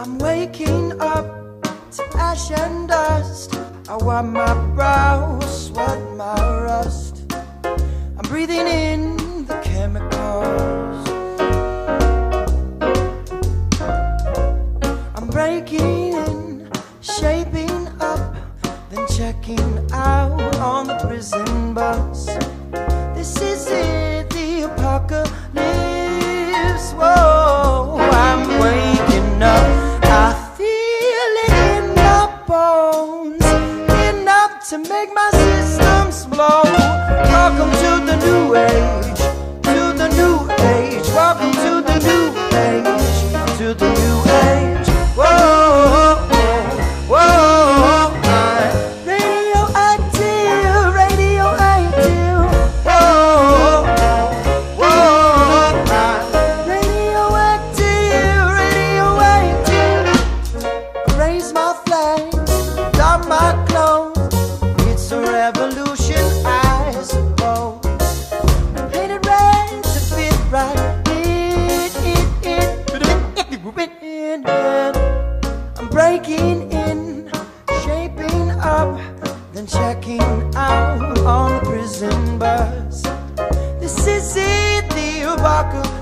I'm waking up to ash and dust. I wipe my brow, sweat my rust. I'm breathing in the chemicals. I'm breaking in, shaping up, then checking out on the prison bus. This is it, the apocalypse. Breaking in, shaping up, then checking out on the prison bus. This is it, the apocalypse.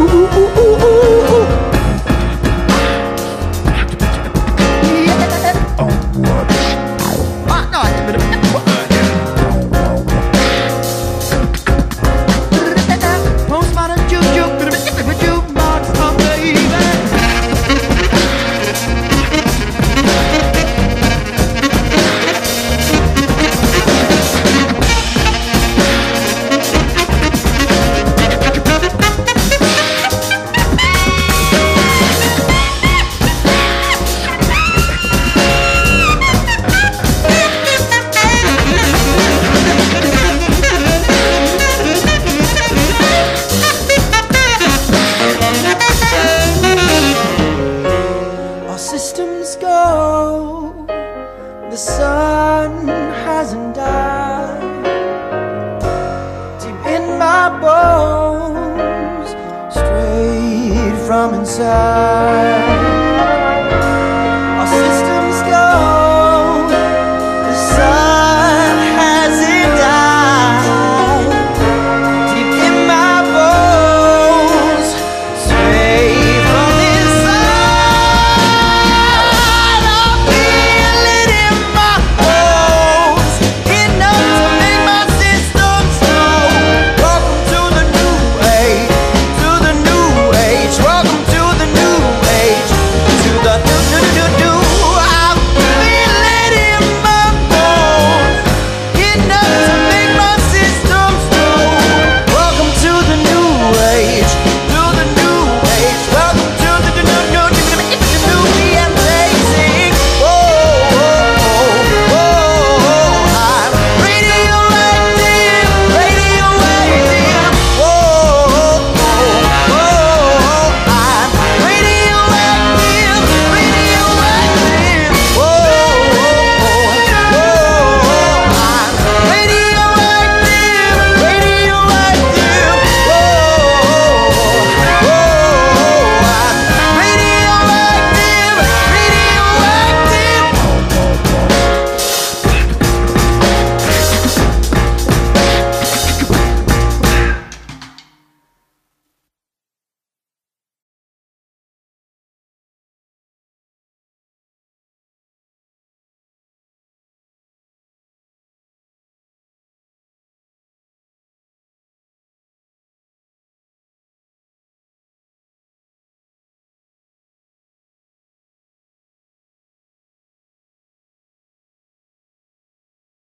ooh, ooh, ooh. bones straight from inside.